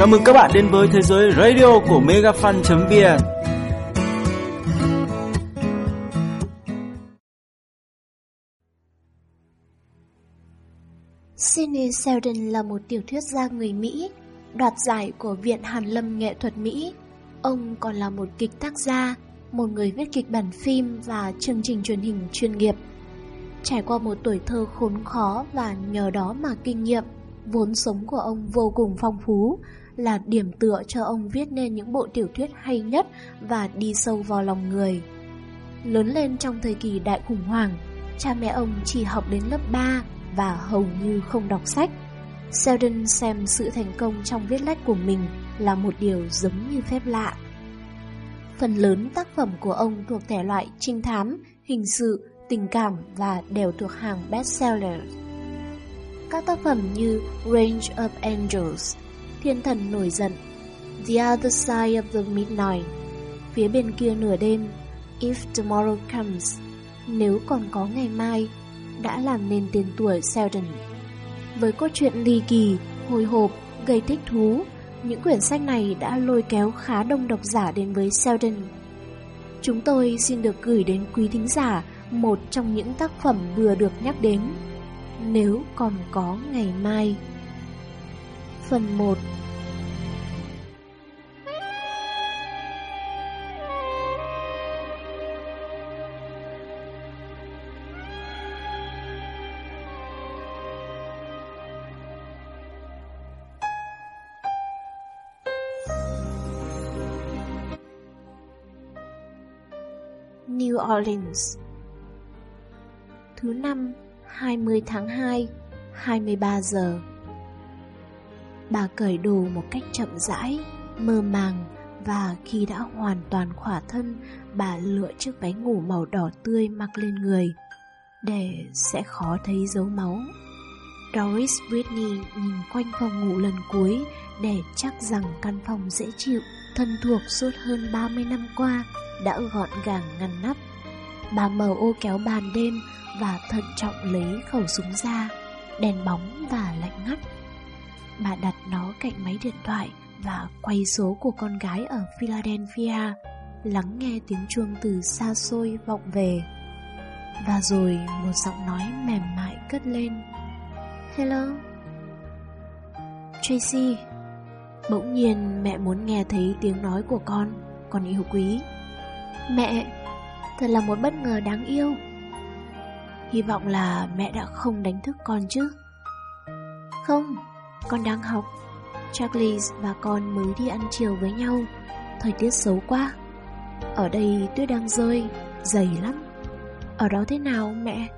Chào mừng các bạn đến với thế giới radio của megafan.vn Sidney Sheldon là một tiểu thuyết gia người Mỹ, đoạt giải của Viện Hàn Lâm Nghệ thuật Mỹ. Ông còn là một kịch tác gia, một người viết kịch bản phim và chương trình truyền hình chuyên nghiệp. Trải qua một tuổi thơ khốn khó và nhờ đó mà kinh nghiệm, vốn sống của ông vô cùng phong phú, là điểm tựa cho ông viết nên những bộ tiểu thuyết hay nhất và đi sâu vào lòng người. Lớn lên trong thời kỳ đại khủng hoảng, cha mẹ ông chỉ học đến lớp 3 và hầu như không đọc sách. Sheldon xem sự thành công trong viết lách của mình là một điều giống như phép lạ. Phần lớn tác phẩm của ông thuộc thể loại trinh thám, hình sự, tình cảm và đều thuộc hàng bestseller. Các tác phẩm như Range of Angels, Thiên thần nổi giận, The Other Side of the Midnight, Phía bên kia nửa đêm, If Tomorrow Comes, Nếu còn có ngày mai, đã làm nên tên tuổi Sheldon. Với câu chuyện ly kỳ, hồi hộp, gây thích thú, những quyển sách này đã lôi kéo khá đông độc giả đến với Sheldon. Chúng tôi xin được gửi đến quý thính giả một trong những tác phẩm vừa được nhắc đến. Nếu còn có ngày mai. Phần 1 New Orleans. Thứ năm. 20 tháng 2 23 giờ Bà cởi đồ một cách chậm rãi, mơ màng và khi đã hoàn toàn khỏa thân, bà lựa chiếc váy ngủ màu đỏ tươi mặc lên người để sẽ khó thấy dấu máu. Doris Whitney nhìn quanh phòng ngủ lần cuối để chắc rằng căn phòng dễ chịu, thân thuộc suốt hơn 30 năm qua đã gọn gàng ngăn nắp. Bà mở ô kéo bàn đêm và thận trọng lấy khẩu súng ra, đèn bóng và lạnh ngắt. Bà đặt nó cạnh máy điện thoại và quay số của con gái ở Philadelphia, lắng nghe tiếng chuông từ xa xôi vọng về. Và rồi một giọng nói mềm mại cất lên. Hello. Tracy. Bỗng nhiên mẹ muốn nghe thấy tiếng nói của con, con yêu quý. Mẹ, thật là một bất ngờ đáng yêu. Hy vọng là mẹ đã không đánh thức con chứ. Không, con đang học. Charlie và con mới đi ăn chiều với nhau. Thời tiết xấu quá. Ở đây tuyết đang rơi, dày lắm. Ở đó thế nào mẹ?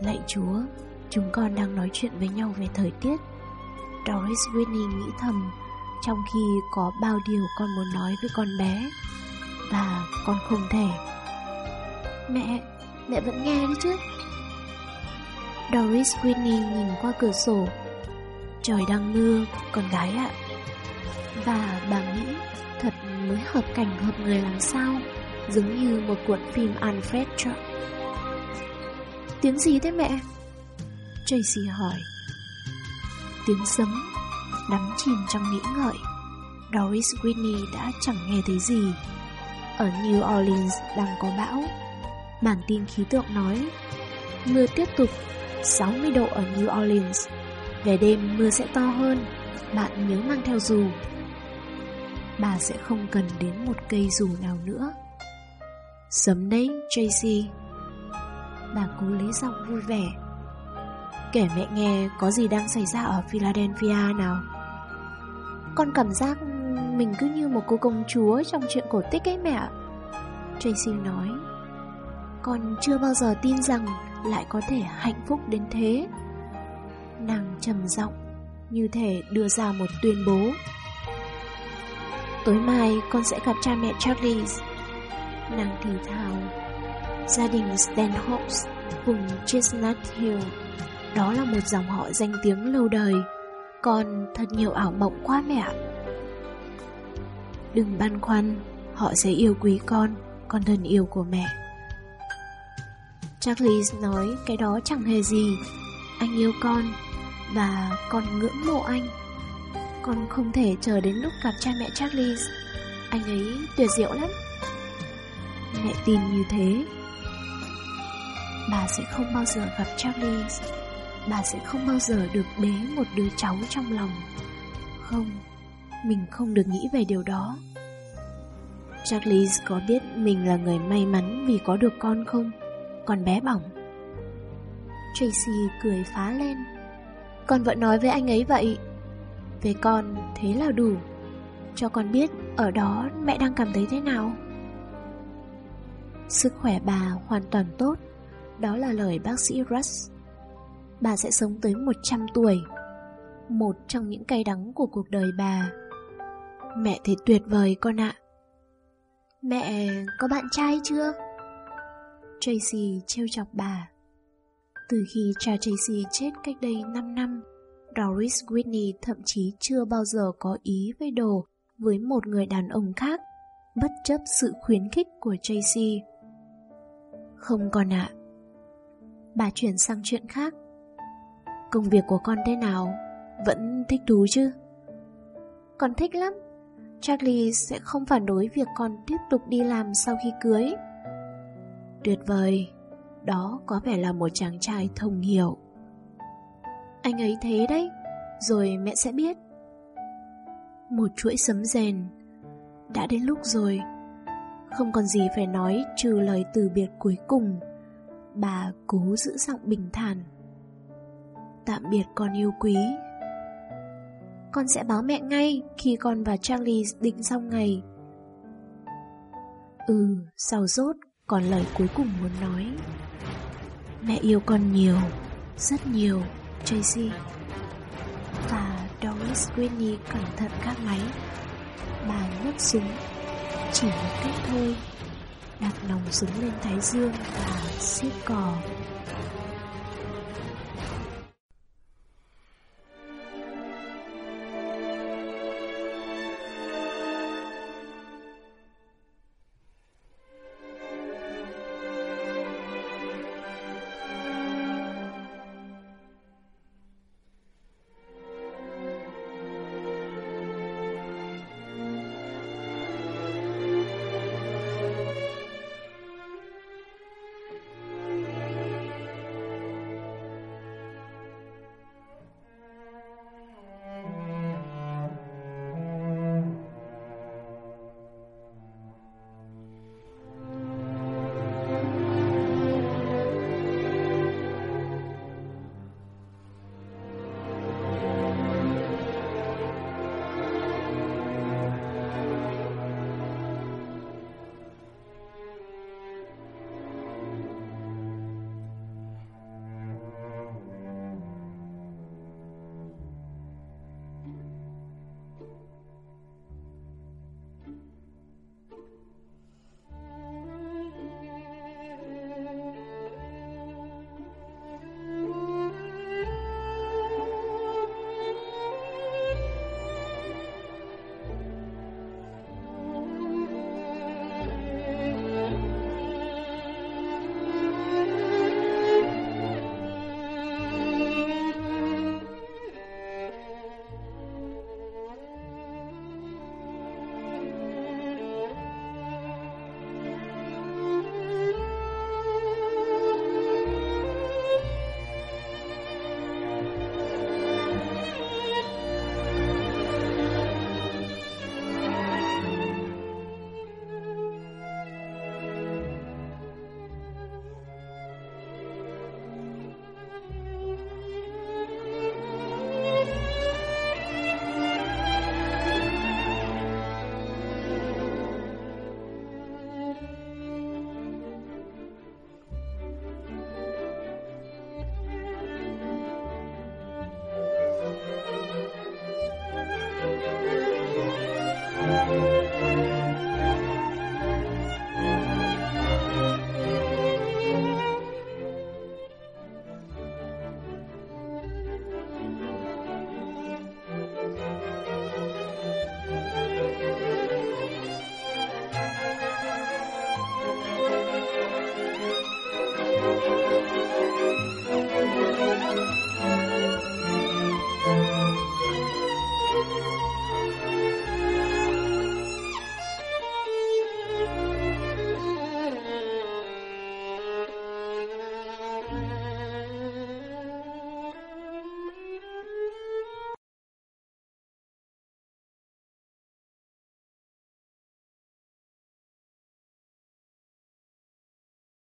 Lạy chúa, chúng con đang nói chuyện với nhau về thời tiết. Doris Whitney nghĩ thầm, trong khi có bao điều con muốn nói với con bé. Và con không thể. Mẹ, mẹ vẫn nghe đấy chứ. Doris Whitney nhìn qua cửa sổ Trời đang mưa, con gái ạ Và bà nghĩ Thật mới hợp cảnh hợp người làm sao Giống như một cuộn phim Alfred Chọn Tiếng gì thế mẹ? Tracy hỏi Tiếng sấm Đắm chìm trong nghĩ ngợi Doris Whitney đã chẳng nghe thấy gì ở New Orleans đang có bão. Bản tin khí tượng nói, Mưa tiếp tục 60 độ ở New Orleans. Về đêm, mưa sẽ to hơn, Bạn nhớ mang theo dù. Bà sẽ không cần đến một cây dù nào nữa. Sớm đấy, Tracy. Bà cố lấy giọng vui vẻ. Kể mẹ nghe có gì đang xảy ra ở Philadelphia nào. Con cảm giác mình cứ như một cô công chúa trong chuyện cổ tích ấy mẹ Tracy nói, Con chưa bao giờ tin rằng lại có thể hạnh phúc đến thế. Nàng trầm giọng, Như thể đưa ra một tuyên bố. Tối mai con sẽ gặp cha mẹ Charlie Nàng thì thào. Gia đình Stanhope vùng Chestnut Hill, Đó là một dòng họ danh tiếng lâu đời. Con thật nhiều ảo mộng quá mẹ Đừng băn khoăn, Họ sẽ yêu quý con Con thân yêu của mẹ. Charlie nói cái đó chẳng hề gì. Anh yêu con Và con ngưỡng mộ anh. Con không thể chờ đến lúc gặp cha mẹ Charlie Anh ấy tuyệt diệu lắm. Mẹ tin như thế. Bà sẽ không bao giờ gặp Charlie Bà sẽ không bao giờ được bế một đứa cháu trong lòng. Không. Mình không được nghĩ về điều đó. Charles có biết mình là người may mắn vì có được con không? Con bé bỏng. Tracy cười phá lên. Con vẫn nói với anh ấy vậy. Về con, thế là đủ. Cho con biết ở đó mẹ đang cảm thấy thế nào. Sức khỏe bà hoàn toàn tốt. Đó là lời bác sĩ Russ. Bà sẽ sống tới 100 tuổi. Một trong những cay đắng của cuộc đời bà. Mẹ thấy tuyệt vời con ạ Mẹ có bạn trai chưa? Tracy trêu chọc bà Từ khi cha Tracy chết cách đây 5 năm Doris Whitney thậm chí chưa bao giờ có ý với đồ với một người đàn ông khác bất chấp sự khuyến khích của Tracy. Không con ạ. Bà chuyển sang chuyện khác. Công việc của con thế nào? Vẫn thích thú chứ? Con thích lắm. Charlie sẽ không phản đối việc con tiếp tục đi làm sau khi cưới. Tuyệt vời, đó có vẻ là một chàng trai thông hiểu. Anh ấy thế đấy, rồi mẹ sẽ biết. Một chuỗi sấm rèn. Đã đến lúc rồi. Không còn gì phải nói trừ lời từ biệt cuối cùng. Bà cố giữ giọng bình thản. Tạm biệt con yêu quý. Con sẽ báo mẹ ngay khi con và Charlie định xong ngày. Ừ, sao rốt còn lời cuối cùng muốn nói. Mẹ yêu con nhiều, rất nhiều, Tracy. Và Doris Whitney cẩn thận các máy. Bà nhấc súng, chỉ một cách thôi, đặt nòng súng lên thái dương và xiết cò